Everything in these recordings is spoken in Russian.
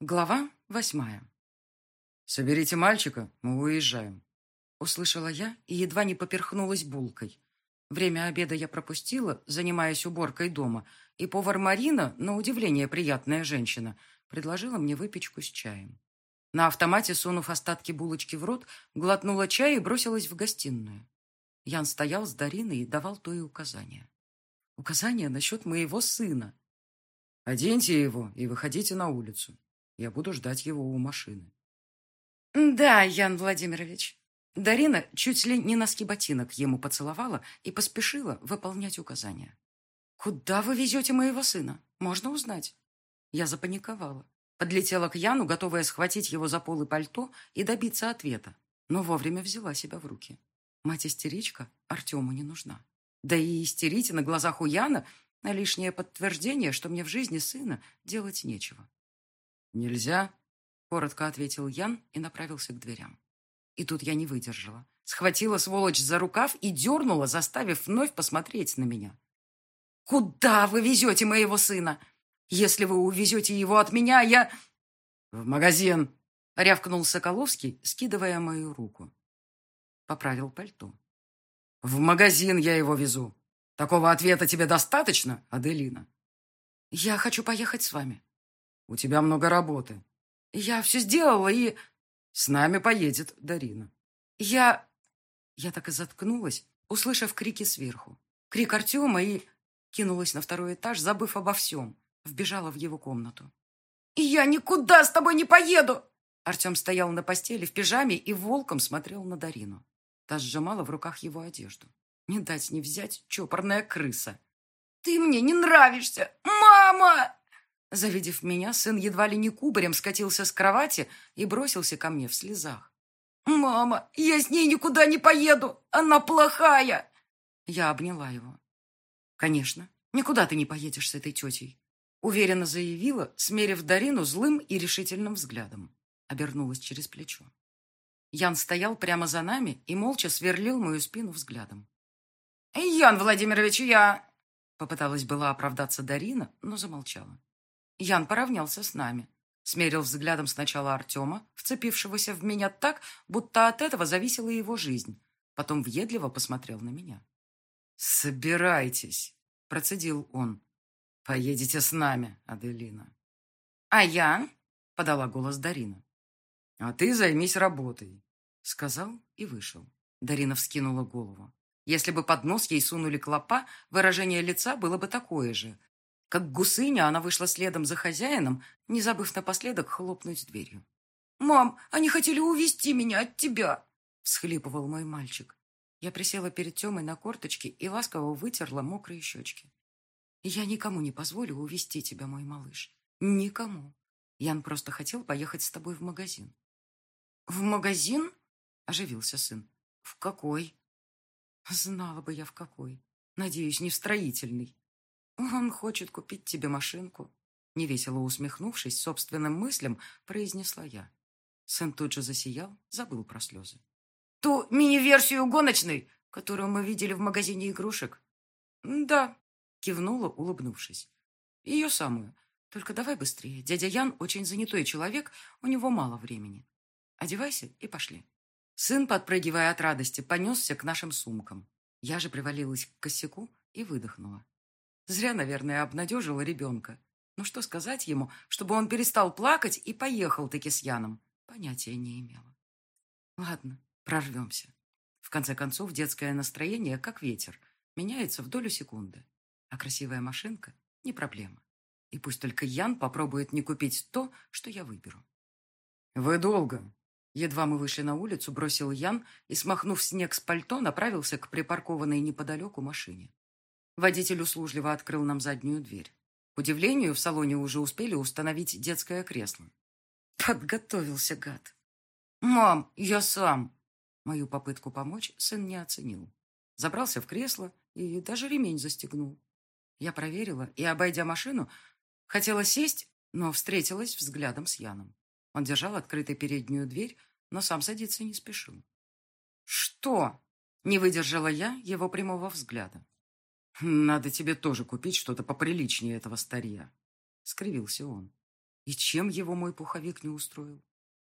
Глава восьмая. «Соберите мальчика, мы уезжаем», — услышала я и едва не поперхнулась булкой. Время обеда я пропустила, занимаясь уборкой дома, и повар Марина, на удивление приятная женщина, предложила мне выпечку с чаем. На автомате, сунув остатки булочки в рот, глотнула чай и бросилась в гостиную. Ян стоял с Дариной и давал то и указания. Указания насчет моего сына. «Оденьте его и выходите на улицу. Я буду ждать его у машины. Да, Ян Владимирович. Дарина чуть ли не носки ботинок ему поцеловала и поспешила выполнять указания. «Куда вы везете моего сына? Можно узнать?» Я запаниковала. Подлетела к Яну, готовая схватить его за полы пальто и добиться ответа, но вовремя взяла себя в руки. Мать-истеричка Артему не нужна. Да и истерить на глазах у Яна на лишнее подтверждение, что мне в жизни сына делать нечего. «Нельзя?» — коротко ответил Ян и направился к дверям. И тут я не выдержала. Схватила сволочь за рукав и дернула, заставив вновь посмотреть на меня. «Куда вы везете моего сына? Если вы увезете его от меня, я...» «В магазин!» — рявкнул Соколовский, скидывая мою руку. Поправил пальто. «В магазин я его везу. Такого ответа тебе достаточно, Аделина?» «Я хочу поехать с вами», у тебя много работы. Я все сделала и... С нами поедет Дарина. Я... Я так и заткнулась, услышав крики сверху. Крик Артема и... Кинулась на второй этаж, забыв обо всем. Вбежала в его комнату. И «Я никуда с тобой не поеду!» Артем стоял на постели в пижаме и волком смотрел на Дарину. Та сжимала в руках его одежду. Не дать не взять чопорная крыса. «Ты мне не нравишься! Мама!» Завидев меня, сын едва ли не кубарем скатился с кровати и бросился ко мне в слезах. «Мама, я с ней никуда не поеду! Она плохая!» Я обняла его. «Конечно, никуда ты не поедешь с этой тетей», уверенно заявила, смерив Дарину злым и решительным взглядом. Обернулась через плечо. Ян стоял прямо за нами и молча сверлил мою спину взглядом. «Ян Владимирович, я...» Попыталась была оправдаться Дарина, но замолчала. Ян поравнялся с нами. Смерил взглядом сначала Артема, вцепившегося в меня так, будто от этого зависела его жизнь. Потом въедливо посмотрел на меня. «Собирайтесь», — процедил он. «Поедете с нами, Аделина». «А я?» — подала голос Дарина. «А ты займись работой», — сказал и вышел. Дарина вскинула голову. Если бы под нос ей сунули клопа, выражение лица было бы такое же, как гусыня, она вышла следом за хозяином, не забыв напоследок хлопнуть дверью. «Мам, они хотели увести меня от тебя!» — всхлипывал мой мальчик. Я присела перед Темой на корточки и ласково вытерла мокрые щечки. «Я никому не позволю увести тебя, мой малыш. Никому. Ян просто хотел поехать с тобой в магазин». «В магазин?» — оживился сын. «В какой?» «Знала бы я, в какой. Надеюсь, не в строительный. «Он хочет купить тебе машинку», — невесело усмехнувшись собственным мыслям, произнесла я. Сын тут же засиял, забыл про слезы. «Ту мини-версию гоночной, которую мы видели в магазине игрушек?» «Да», — кивнула, улыбнувшись. «Ее самую. Только давай быстрее. Дядя Ян очень занятой человек, у него мало времени. Одевайся и пошли». Сын, подпрыгивая от радости, понесся к нашим сумкам. Я же привалилась к косяку и выдохнула. Зря, наверное, обнадежила ребенка. Но что сказать ему, чтобы он перестал плакать и поехал-таки с Яном? Понятия не имела. Ладно, прорвемся. В конце концов, детское настроение, как ветер, меняется в долю секунды. А красивая машинка – не проблема. И пусть только Ян попробует не купить то, что я выберу. «Вы долго?» Едва мы вышли на улицу, бросил Ян и, смахнув снег с пальто, направился к припаркованной неподалеку машине. Водитель услужливо открыл нам заднюю дверь. К удивлению, в салоне уже успели установить детское кресло. Подготовился гад. «Мам, я сам!» Мою попытку помочь сын не оценил. Забрался в кресло и даже ремень застегнул. Я проверила и, обойдя машину, хотела сесть, но встретилась взглядом с Яном. Он держал открытой переднюю дверь, но сам садиться не спешил. «Что?» — не выдержала я его прямого взгляда. «Надо тебе тоже купить что-то поприличнее этого старья», — скривился он. И чем его мой пуховик не устроил?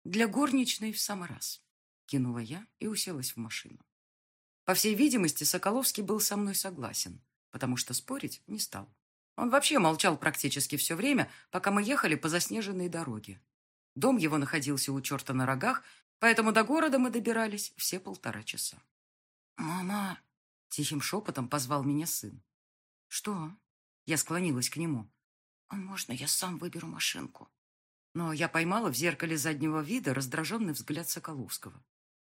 Для горничной в самый раз. Кинула я и уселась в машину. По всей видимости, Соколовский был со мной согласен, потому что спорить не стал. Он вообще молчал практически все время, пока мы ехали по заснеженной дороге. Дом его находился у черта на рогах, поэтому до города мы добирались все полтора часа. «Мама!» — тихим шепотом позвал меня сын. «Что?» — я склонилась к нему. «А можно я сам выберу машинку?» Но я поймала в зеркале заднего вида раздраженный взгляд Соколовского.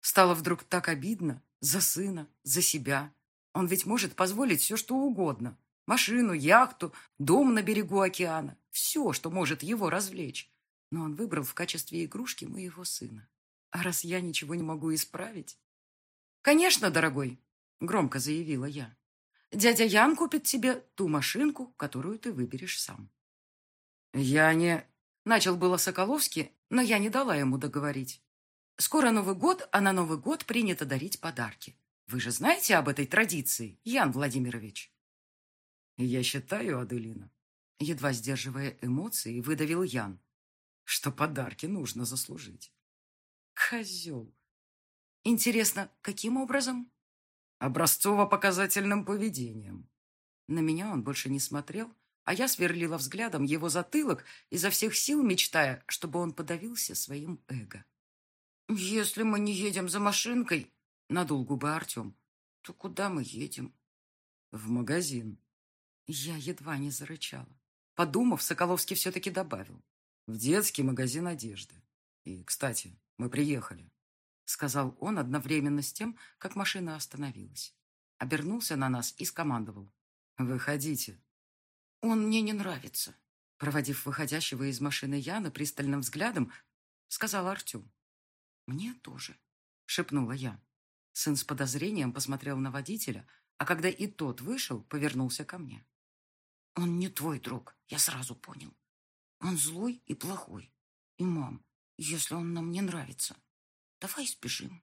Стало вдруг так обидно за сына, за себя. Он ведь может позволить все, что угодно. Машину, яхту, дом на берегу океана. Все, что может его развлечь. Но он выбрал в качестве игрушки моего сына. А раз я ничего не могу исправить... «Конечно, дорогой», — громко заявила я. «Дядя Ян купит тебе ту машинку, которую ты выберешь сам». «Я не...» — начал было Соколовский, но я не дала ему договорить. Скоро Новый год, а на Новый год принято дарить подарки. Вы же знаете об этой традиции, Ян Владимирович? Я считаю, Аделина, едва сдерживая эмоции, выдавил Ян, что подарки нужно заслужить. Козел. Интересно, каким образом? Образцово-показательным поведением. На меня он больше не смотрел, а я сверлила взглядом его затылок, изо всех сил мечтая, чтобы он подавился своим эго. «Если мы не едем за машинкой», — надул губы Артем, — «то куда мы едем?» «В магазин». Я едва не зарычала. Подумав, Соколовский все-таки добавил. «В детский магазин одежды. И, кстати, мы приехали», — сказал он одновременно с тем, как машина остановилась. Обернулся на нас и скомандовал. «Выходите». «Он мне не нравится», — проводив выходящего из машины Яна пристальным взглядом, сказал Артем. «Мне тоже», — шепнула я. Сын с подозрением посмотрел на водителя, а когда и тот вышел, повернулся ко мне. «Он не твой друг, я сразу понял. Он злой и плохой. И, мам, если он нам не нравится, давай сбежим».